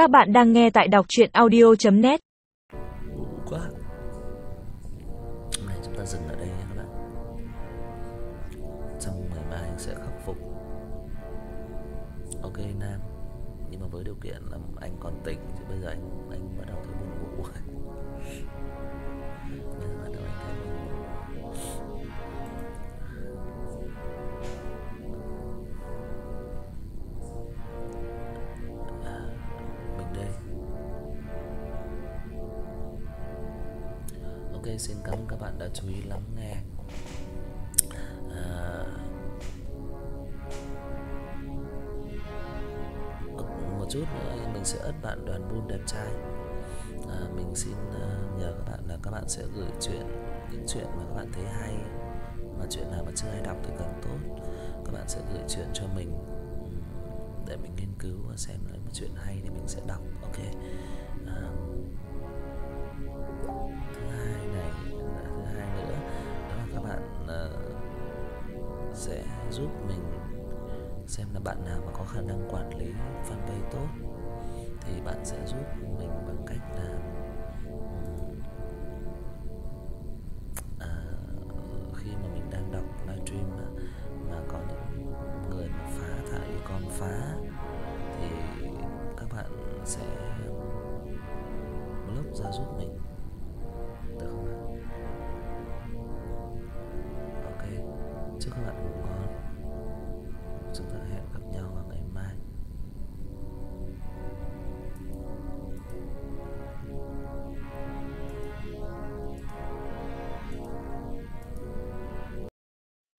Các bạn đang nghe tại đọc chuyện audio.net Ngủ quá. Hôm nay chúng ta dừng ở đây nha các bạn. Trong ngày mai anh sẽ khắc phục. Ok, Nam. Nhưng mà với điều kiện là anh còn tỉnh Chứ bây giờ anh anh bắt đầu thấy buồn ngủ. xin cảm ơn các bạn đã chú ý lắng nghe. À, một chút nữa mình sẽ ất bạn đoàn buôn đẹp trai. À, mình xin à, nhờ các bạn là các bạn sẽ gửi chuyện những chuyện mà các bạn thấy hay mà chuyện nào mà chưa ai đọc thì càng tốt. Các bạn sẽ gửi chuyện cho mình để mình nghiên cứu và xem là một chuyện hay thì mình sẽ đọc. Ok. À, sẽ giúp mình xem là bạn nào mà có khả năng quản lý fanpage tốt thì bạn sẽ giúp mình bằng cách là à, khi mà mình đang đọc livestream mà, mà có những người mà phá thải con phá thì các bạn sẽ block ra giúp mình được không ạ? Ok, chúc các bạn